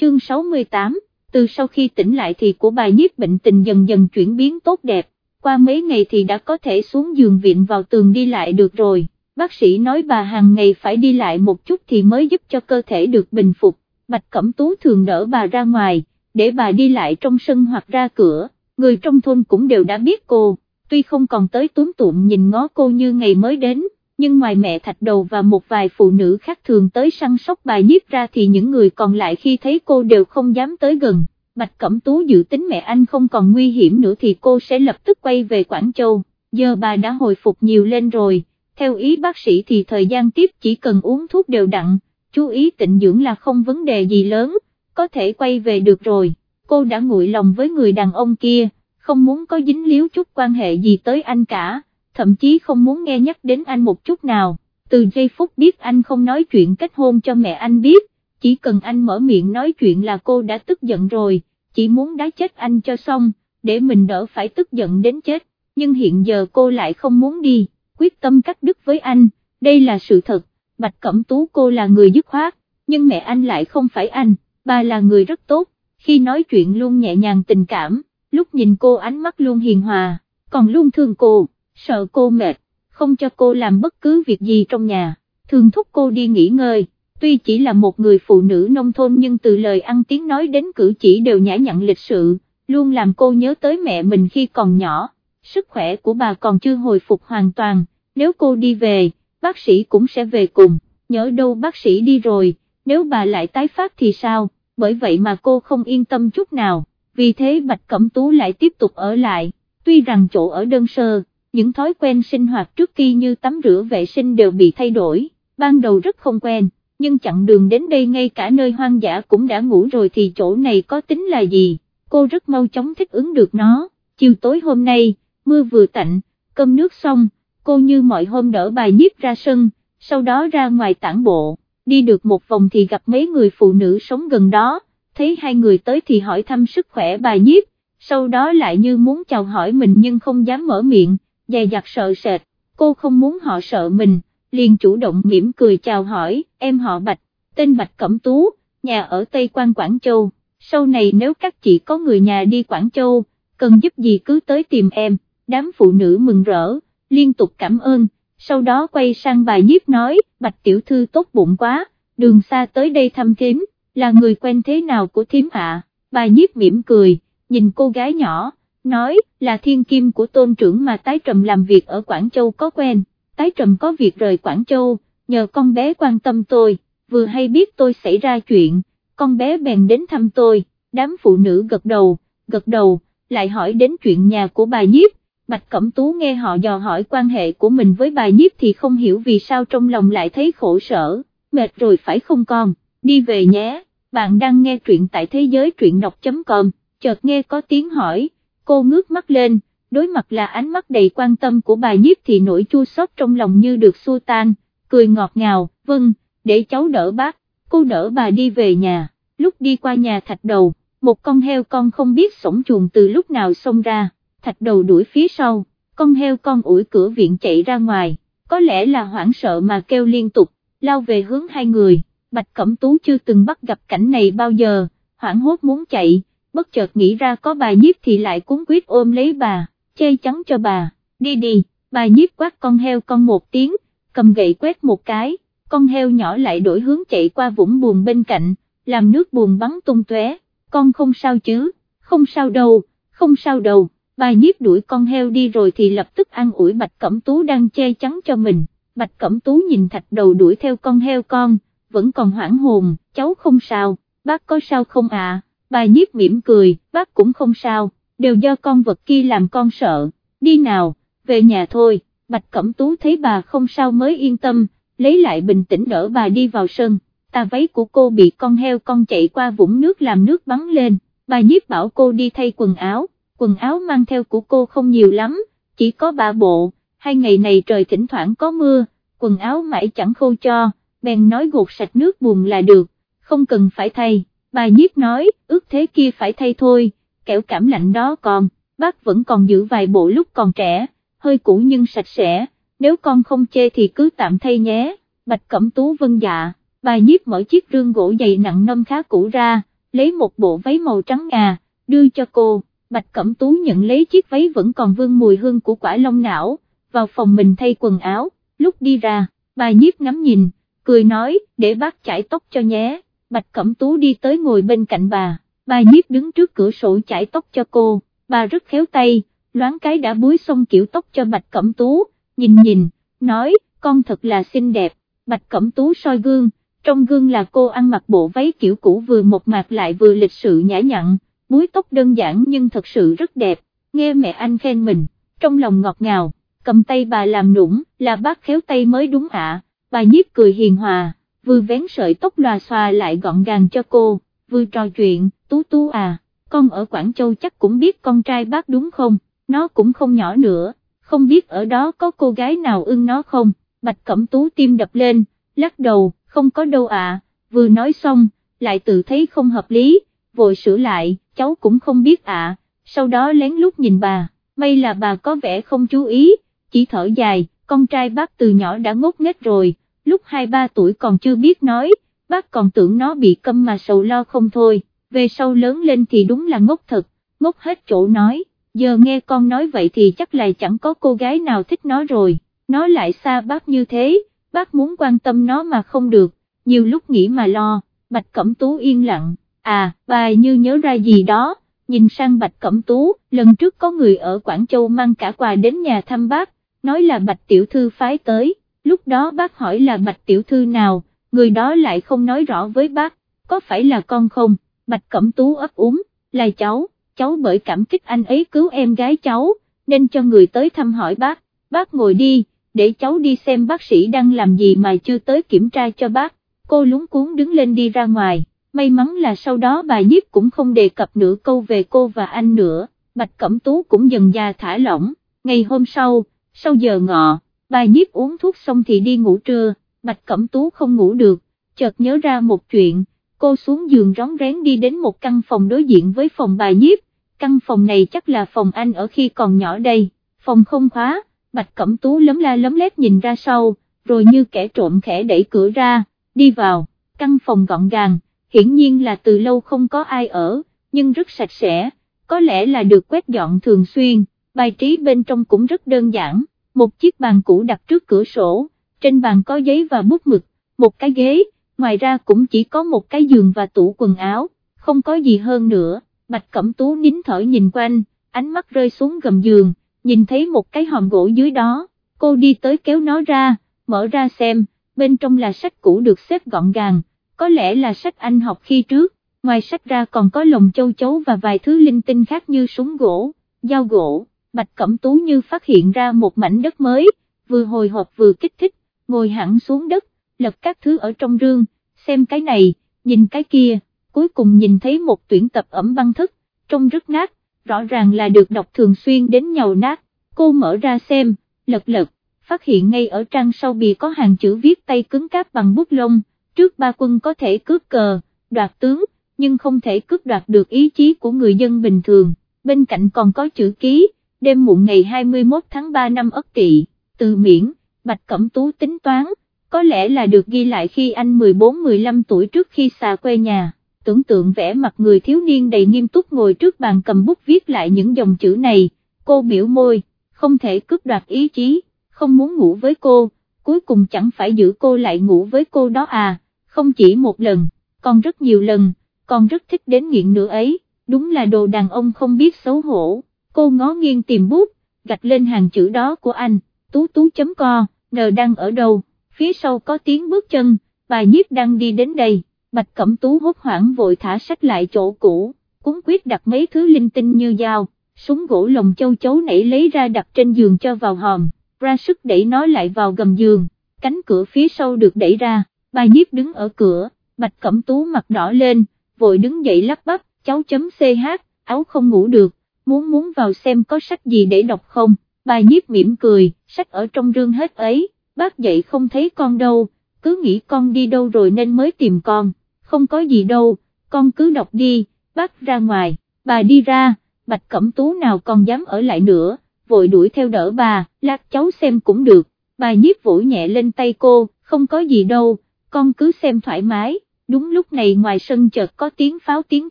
chương 68, từ sau khi tỉnh lại thì của bà nhiếp bệnh tình dần dần chuyển biến tốt đẹp, qua mấy ngày thì đã có thể xuống giường viện vào tường đi lại được rồi, bác sĩ nói bà hàng ngày phải đi lại một chút thì mới giúp cho cơ thể được bình phục, Bạch Cẩm Tú thường đỡ bà ra ngoài, để bà đi lại trong sân hoặc ra cửa, người trong thôn cũng đều đã biết cô, tuy không còn tới túm tụm nhìn ngó cô như ngày mới đến nhưng ngoài mẹ thạch đầu và một vài phụ nữ khác thường tới săn sóc bà nhiếp ra thì những người còn lại khi thấy cô đều không dám tới gần. Bạch Cẩm Tú dự tính mẹ anh không còn nguy hiểm nữa thì cô sẽ lập tức quay về Quảng Châu, giờ bà đã hồi phục nhiều lên rồi, theo ý bác sĩ thì thời gian tiếp chỉ cần uống thuốc đều đặn, chú ý tịnh dưỡng là không vấn đề gì lớn, có thể quay về được rồi, cô đã nguội lòng với người đàn ông kia, không muốn có dính líu chút quan hệ gì tới anh cả thậm chí không muốn nghe nhắc đến anh một chút nào, từ giây phút biết anh không nói chuyện kết hôn cho mẹ anh biết, chỉ cần anh mở miệng nói chuyện là cô đã tức giận rồi, chỉ muốn đá chết anh cho xong, để mình đỡ phải tức giận đến chết, nhưng hiện giờ cô lại không muốn đi, quyết tâm cắt đứt với anh, đây là sự thật, Bạch Cẩm Tú cô là người dứt khoát, nhưng mẹ anh lại không phải anh, bà là người rất tốt, khi nói chuyện luôn nhẹ nhàng tình cảm, lúc nhìn cô ánh mắt luôn hiền hòa, còn luôn thương cô sợ cô mệt, không cho cô làm bất cứ việc gì trong nhà, thường thúc cô đi nghỉ ngơi, tuy chỉ là một người phụ nữ nông thôn nhưng từ lời ăn tiếng nói đến cử chỉ đều nhã nhặn lịch sự, luôn làm cô nhớ tới mẹ mình khi còn nhỏ, sức khỏe của bà còn chưa hồi phục hoàn toàn, nếu cô đi về, bác sĩ cũng sẽ về cùng, nhớ đâu bác sĩ đi rồi, nếu bà lại tái phát thì sao, bởi vậy mà cô không yên tâm chút nào, vì thế Bạch Cẩm Tú lại tiếp tục ở lại, tuy rằng chỗ ở đơn sơ, những thói quen sinh hoạt trước kia như tắm rửa vệ sinh đều bị thay đổi, ban đầu rất không quen, nhưng chặng đường đến đây ngay cả nơi hoang dã cũng đã ngủ rồi thì chỗ này có tính là gì, cô rất mau chóng thích ứng được nó, chiều tối hôm nay, mưa vừa tạnh, cơm nước xong, cô như mọi hôm đỡ bài nhiếp ra sân, sau đó ra ngoài tản bộ, đi được một vòng thì gặp mấy người phụ nữ sống gần đó, thấy hai người tới thì hỏi thăm sức khỏe bài nhiếp, sau đó lại như muốn chào hỏi mình nhưng không dám mở miệng dè dặt sợ sệt, cô không muốn họ sợ mình, liền chủ động mỉm cười chào hỏi, em họ Bạch, tên Bạch Cẩm Tú, nhà ở Tây Quan Quảng Châu, sau này nếu các chị có người nhà đi Quảng Châu, cần giúp gì cứ tới tìm em, đám phụ nữ mừng rỡ, liên tục cảm ơn, sau đó quay sang bà nhiếp nói, Bạch Tiểu Thư tốt bụng quá, đường xa tới đây thăm thím, là người quen thế nào của thím ạ, bà nhiếp mỉm cười, nhìn cô gái nhỏ, nói là thiên kim của tôn trưởng mà tái trầm làm việc ở Quảng Châu có quen, tái trầm có việc rời Quảng Châu, nhờ con bé quan tâm tôi, vừa hay biết tôi xảy ra chuyện, con bé bèn đến thăm tôi, đám phụ nữ gật đầu, gật đầu, lại hỏi đến chuyện nhà của bà nhiếp, Bạch Cẩm Tú nghe họ dò hỏi quan hệ của mình với bà nhiếp thì không hiểu vì sao trong lòng lại thấy khổ sở, mệt rồi phải không con, đi về nhé, bạn đang nghe truyện tại thế giới truyện đọc.com, chợt nghe có tiếng hỏi, cô ngước mắt lên, đối mặt là ánh mắt đầy quan tâm của bà nhiếp thì nỗi chua xót trong lòng như được xua tan, cười ngọt ngào, vâng, để cháu đỡ bác, cô đỡ bà đi về nhà, lúc đi qua nhà thạch đầu, một con heo con không biết sổng chuồng từ lúc nào xông ra, thạch đầu đuổi phía sau, con heo con ủi cửa viện chạy ra ngoài, có lẽ là hoảng sợ mà kêu liên tục, lao về hướng hai người, Bạch Cẩm Tú chưa từng bắt gặp cảnh này bao giờ, hoảng hốt muốn chạy, bất chợt nghĩ ra có bà nhiếp thì lại cuốn quyết ôm lấy bà, che chắn cho bà, đi đi, bà nhiếp quát con heo con một tiếng, cầm gậy quét một cái, con heo nhỏ lại đổi hướng chạy qua vũng buồn bên cạnh, làm nước buồn bắn tung tóe. con không sao chứ, không sao đâu, không sao đâu, bà nhiếp đuổi con heo đi rồi thì lập tức ăn ủi Bạch Cẩm Tú đang che chắn cho mình, Bạch Cẩm Tú nhìn thạch đầu đuổi theo con heo con, vẫn còn hoảng hồn, cháu không sao, bác có sao không à? Bà nhiếp mỉm cười, bác cũng không sao, đều do con vật kia làm con sợ, đi nào, về nhà thôi, Bạch Cẩm Tú thấy bà không sao mới yên tâm, lấy lại bình tĩnh đỡ bà đi vào sân, tà váy của cô bị con heo con chạy qua vũng nước làm nước bắn lên, bà nhiếp bảo cô đi thay quần áo, quần áo mang theo của cô không nhiều lắm, chỉ có ba bộ, hai ngày này trời thỉnh thoảng có mưa, quần áo mãi chẳng khô cho, bèn nói gột sạch nước buồn là được, không cần phải thay bà nhiếp nói, ước thế kia phải thay thôi, kẻo cảm lạnh đó còn, bác vẫn còn giữ vài bộ lúc còn trẻ, hơi cũ nhưng sạch sẽ, nếu con không chê thì cứ tạm thay nhé, bạch cẩm tú vân dạ, bà nhiếp mở chiếc rương gỗ dày nặng nâm khá cũ ra, lấy một bộ váy màu trắng ngà, đưa cho cô, Bạch Cẩm Tú nhận lấy chiếc váy vẫn còn vương mùi hương của quả long não, vào phòng mình thay quần áo, lúc đi ra, bà nhiếp ngắm nhìn, cười nói, để bác chải tóc cho nhé, Bạch Cẩm Tú đi tới ngồi bên cạnh bà, bà nhiếp đứng trước cửa sổ chải tóc cho cô, bà rất khéo tay, loáng cái đã búi xong kiểu tóc cho Bạch Cẩm Tú, nhìn nhìn, nói, con thật là xinh đẹp, Bạch Cẩm Tú soi gương, trong gương là cô ăn mặc bộ váy kiểu cũ vừa một mạc lại vừa lịch sự nhã nhặn, búi tóc đơn giản nhưng thật sự rất đẹp, nghe mẹ anh khen mình, trong lòng ngọt ngào, cầm tay bà làm nũng, là bác khéo tay mới đúng ạ, bà nhiếp cười hiền hòa, vừa vén sợi tóc lòa xòa lại gọn gàng cho cô, vừa trò chuyện, tú tú à, con ở Quảng Châu chắc cũng biết con trai bác đúng không, nó cũng không nhỏ nữa, không biết ở đó có cô gái nào ưng nó không, bạch cẩm tú tim đập lên, lắc đầu, không có đâu à, vừa nói xong, lại tự thấy không hợp lý, vội sửa lại, cháu cũng không biết à. sau đó lén lút nhìn bà, may là bà có vẻ không chú ý, chỉ thở dài, con trai bác từ nhỏ đã ngốc nghếch rồi, lúc 2-3 tuổi còn chưa biết nói, bác còn tưởng nó bị câm mà sầu lo không thôi, về sau lớn lên thì đúng là ngốc thật, ngốc hết chỗ nói, giờ nghe con nói vậy thì chắc là chẳng có cô gái nào thích nó rồi, nó lại xa bác như thế, bác muốn quan tâm nó mà không được, nhiều lúc nghĩ mà lo, Bạch Cẩm Tú yên lặng, à, bà như nhớ ra gì đó, nhìn sang Bạch Cẩm Tú, lần trước có người ở Quảng Châu mang cả quà đến nhà thăm bác, nói là Bạch Tiểu Thư phái tới, lúc đó bác hỏi là Bạch Tiểu Thư nào, người đó lại không nói rõ với bác, có phải là con không, Bạch Cẩm Tú ấp úng, là cháu, cháu bởi cảm kích anh ấy cứu em gái cháu, nên cho người tới thăm hỏi bác, bác ngồi đi, để cháu đi xem bác sĩ đang làm gì mà chưa tới kiểm tra cho bác, cô lúng cuốn đứng lên đi ra ngoài, may mắn là sau đó bà nhiếp cũng không đề cập nửa câu về cô và anh nữa, Bạch Cẩm Tú cũng dần già thả lỏng, ngày hôm sau, sau giờ ngọ, bà nhiếp uống thuốc xong thì đi ngủ trưa, Bạch Cẩm Tú không ngủ được, chợt nhớ ra một chuyện, cô xuống giường rón rén đi đến một căn phòng đối diện với phòng bà nhiếp, căn phòng này chắc là phòng anh ở khi còn nhỏ đây, phòng không khóa Bạch Cẩm Tú lấm la lấm lét nhìn ra sau, rồi như kẻ trộm khẽ đẩy cửa ra, đi vào, căn phòng gọn gàng, hiển nhiên là từ lâu không có ai ở, nhưng rất sạch sẽ, có lẽ là được quét dọn thường xuyên, bài trí bên trong cũng rất đơn giản, một chiếc bàn cũ đặt trước cửa sổ, trên bàn có giấy và bút mực, một cái ghế, ngoài ra cũng chỉ có một cái giường và tủ quần áo, không có gì hơn nữa, Bạch Cẩm Tú nín thở nhìn quanh, ánh mắt rơi xuống gầm giường, nhìn thấy một cái hòm gỗ dưới đó, cô đi tới kéo nó ra, mở ra xem, bên trong là sách cũ được xếp gọn gàng, có lẽ là sách anh học khi trước, ngoài sách ra còn có lồng châu chấu và vài thứ linh tinh khác như súng gỗ, dao gỗ, Bạch Cẩm Tú như phát hiện ra một mảnh đất mới, vừa hồi hộp vừa kích thích, ngồi hẳn xuống đất, lật các thứ ở trong rương, xem cái này, nhìn cái kia, cuối cùng nhìn thấy một tuyển tập ẩm băng thức, trông rất nát, rõ ràng là được đọc thường xuyên đến nhầu nát, cô mở ra xem, lật lật, phát hiện ngay ở trang sau bìa có hàng chữ viết tay cứng cáp bằng bút lông, trước ba quân có thể cướp cờ, đoạt tướng, nhưng không thể cướp đoạt được ý chí của người dân bình thường, bên cạnh còn có chữ ký, đêm muộn ngày 21 tháng 3 năm Ất Tỵ, từ miễn, Bạch Cẩm Tú tính toán, có lẽ là được ghi lại khi anh 14-15 tuổi trước khi xa quê nhà. Tưởng tượng vẽ mặt người thiếu niên đầy nghiêm túc ngồi trước bàn cầm bút viết lại những dòng chữ này, cô biểu môi, không thể cướp đoạt ý chí, không muốn ngủ với cô, cuối cùng chẳng phải giữ cô lại ngủ với cô đó à, không chỉ một lần, còn rất nhiều lần, còn rất thích đến nghiện nữa ấy, đúng là đồ đàn ông không biết xấu hổ, cô ngó nghiêng tìm bút, gạch lên hàng chữ đó của anh, tú tú chấm co, nờ đang ở đâu, phía sau có tiếng bước chân, bà nhiếp đang đi đến đây. Bạch Cẩm Tú hốt hoảng vội thả sách lại chỗ cũ, cuốn quyết đặt mấy thứ linh tinh như dao, súng gỗ lồng châu chấu nảy lấy ra đặt trên giường cho vào hòm, ra sức đẩy nó lại vào gầm giường, cánh cửa phía sau được đẩy ra, bà nhiếp đứng ở cửa, Bạch Cẩm Tú mặt đỏ lên, vội đứng dậy lắp bắp, cháu chấm CH, áo không ngủ được, muốn muốn vào xem có sách gì để đọc không, bà nhiếp mỉm cười, sách ở trong rương hết ấy, bác dậy không thấy con đâu, cứ nghĩ con đi đâu rồi nên mới tìm con. Không có gì đâu, con cứ đọc đi, bác ra ngoài, bà đi ra, bạch cẩm tú nào còn dám ở lại nữa, vội đuổi theo đỡ bà, lát cháu xem cũng được, bà nhiếp vỗ nhẹ lên tay cô, không có gì đâu, con cứ xem thoải mái, đúng lúc này ngoài sân chợt có tiếng pháo tiếng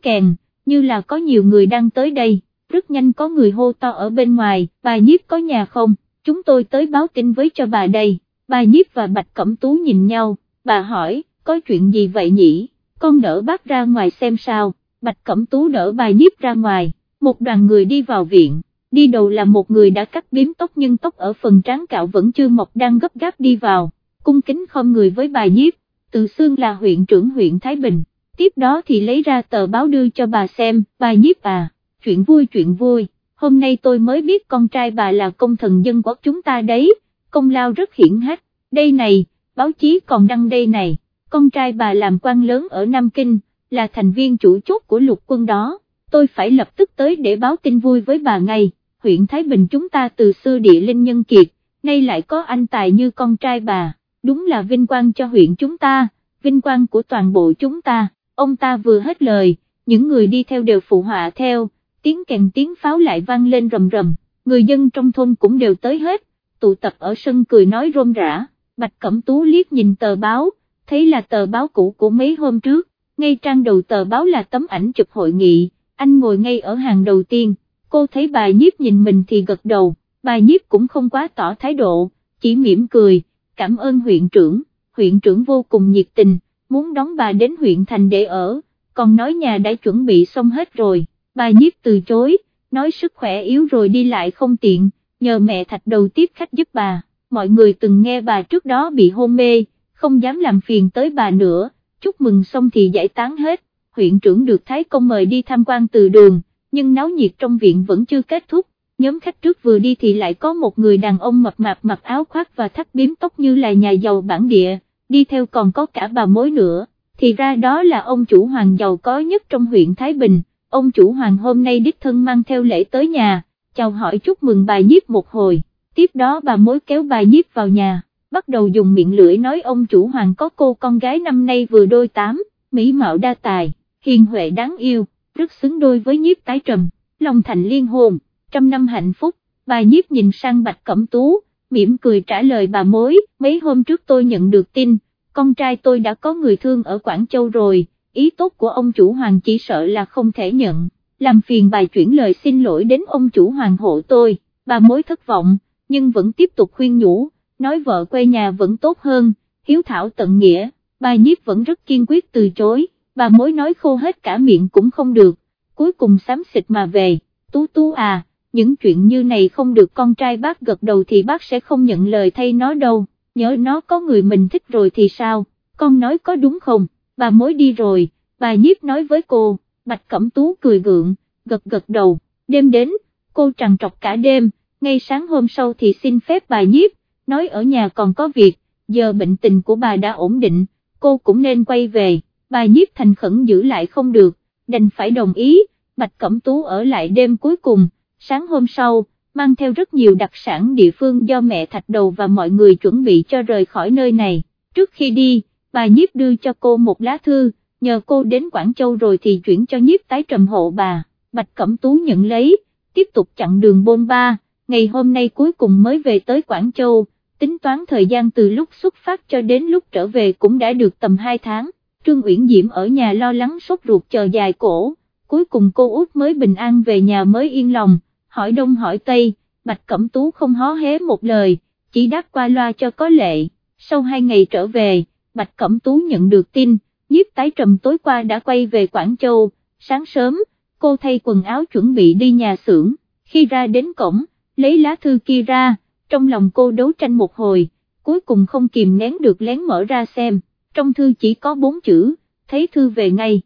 kèn, như là có nhiều người đang tới đây, rất nhanh có người hô to ở bên ngoài, bà nhiếp có nhà không, chúng tôi tới báo tin với cho bà đây, bà nhiếp và Bạch Cẩm Tú nhìn nhau, bà hỏi, có chuyện gì vậy nhỉ, con đỡ bác ra ngoài xem sao, Bạch Cẩm Tú đỡ bà nhiếp ra ngoài, một đoàn người đi vào viện, đi đầu là một người đã cắt biếm tóc nhưng tóc ở phần trán cạo vẫn chưa mọc đang gấp gáp đi vào, cung kính không người với bà nhiếp, từ xương là huyện trưởng huyện Thái Bình, tiếp đó thì lấy ra tờ báo đưa cho bà xem, bà nhiếp à, chuyện vui chuyện vui, hôm nay tôi mới biết con trai bà là công thần dân quốc chúng ta đấy, công lao rất hiển hách, đây này, báo chí còn đăng đây này, con trai bà làm quan lớn ở Nam Kinh, là thành viên chủ chốt của lục quân đó, tôi phải lập tức tới để báo tin vui với bà ngay, huyện Thái Bình chúng ta từ xưa địa linh nhân kiệt, nay lại có anh tài như con trai bà. Đúng là vinh quang cho huyện chúng ta, vinh quang của toàn bộ chúng ta, ông ta vừa hết lời, những người đi theo đều phụ họa theo, tiếng kèn tiếng pháo lại vang lên rầm rầm, người dân trong thôn cũng đều tới hết, tụ tập ở sân cười nói rôm rã, Bạch Cẩm Tú liếc nhìn tờ báo, thấy là tờ báo cũ của mấy hôm trước, ngay trang đầu tờ báo là tấm ảnh chụp hội nghị, anh ngồi ngay ở hàng đầu tiên, cô thấy bà nhiếp nhìn mình thì gật đầu, bà nhiếp cũng không quá tỏ thái độ, chỉ mỉm cười cảm ơn huyện trưởng, huyện trưởng vô cùng nhiệt tình, muốn đón bà đến huyện thành để ở, còn nói nhà đã chuẩn bị xong hết rồi, bà nhiếp từ chối, nói sức khỏe yếu rồi đi lại không tiện, nhờ mẹ thạch đầu tiếp khách giúp bà, mọi người từng nghe bà trước đó bị hôn mê, không dám làm phiền tới bà nữa, chúc mừng xong thì giải tán hết, huyện trưởng được Thái Công mời đi tham quan từ đường, nhưng náo nhiệt trong viện vẫn chưa kết thúc, nhóm khách trước vừa đi thì lại có một người đàn ông mập mạp mặc áo khoác và thắt biếm tóc như là nhà giàu bản địa, đi theo còn có cả bà mối nữa, thì ra đó là ông chủ hoàng giàu có nhất trong huyện Thái Bình, ông chủ hoàng hôm nay đích thân mang theo lễ tới nhà, chào hỏi chúc mừng bà nhiếp một hồi, tiếp đó bà mối kéo bà nhiếp vào nhà, bắt đầu dùng miệng lưỡi nói ông chủ hoàng có cô con gái năm nay vừa đôi tám, mỹ mạo đa tài, hiền huệ đáng yêu, rất xứng đôi với nhiếp tái trầm, lòng thành liên hồn trăm năm hạnh phúc, bà nhiếp nhìn sang Bạch Cẩm Tú, mỉm cười trả lời bà mối, mấy hôm trước tôi nhận được tin, con trai tôi đã có người thương ở Quảng Châu rồi, ý tốt của ông chủ hoàng chỉ sợ là không thể nhận, làm phiền bà chuyển lời xin lỗi đến ông chủ hoàng hộ tôi, bà mối thất vọng, nhưng vẫn tiếp tục khuyên nhủ, nói vợ quê nhà vẫn tốt hơn, hiếu thảo tận nghĩa, bà nhiếp vẫn rất kiên quyết từ chối, bà mối nói khô hết cả miệng cũng không được, cuối cùng xám xịt mà về, tú tú à những chuyện như này không được con trai bác gật đầu thì bác sẽ không nhận lời thay nó đâu, nhớ nó có người mình thích rồi thì sao, con nói có đúng không, bà mối đi rồi, bà nhiếp nói với cô, Bạch Cẩm Tú cười gượng, gật gật đầu, đêm đến, cô trằn trọc cả đêm, ngay sáng hôm sau thì xin phép bà nhiếp, nói ở nhà còn có việc, giờ bệnh tình của bà đã ổn định, cô cũng nên quay về, bà nhiếp thành khẩn giữ lại không được, đành phải đồng ý, Bạch Cẩm Tú ở lại đêm cuối cùng sáng hôm sau, mang theo rất nhiều đặc sản địa phương do mẹ thạch đầu và mọi người chuẩn bị cho rời khỏi nơi này, trước khi đi, bà nhiếp đưa cho cô một lá thư, nhờ cô đến Quảng Châu rồi thì chuyển cho nhiếp tái trầm hộ bà, Bạch Cẩm Tú nhận lấy, tiếp tục chặn đường bôn ba, ngày hôm nay cuối cùng mới về tới Quảng Châu, tính toán thời gian từ lúc xuất phát cho đến lúc trở về cũng đã được tầm 2 tháng, Trương Uyển Diễm ở nhà lo lắng sốt ruột chờ dài cổ, cuối cùng cô út mới bình an về nhà mới yên lòng hỏi đông hỏi tây, Bạch Cẩm Tú không hó hé một lời, chỉ đáp qua loa cho có lệ, sau hai ngày trở về, Bạch Cẩm Tú nhận được tin, nhiếp tái trầm tối qua đã quay về Quảng Châu, sáng sớm, cô thay quần áo chuẩn bị đi nhà xưởng, khi ra đến cổng, lấy lá thư kia ra, trong lòng cô đấu tranh một hồi, cuối cùng không kìm nén được lén mở ra xem, trong thư chỉ có bốn chữ, thấy thư về ngay.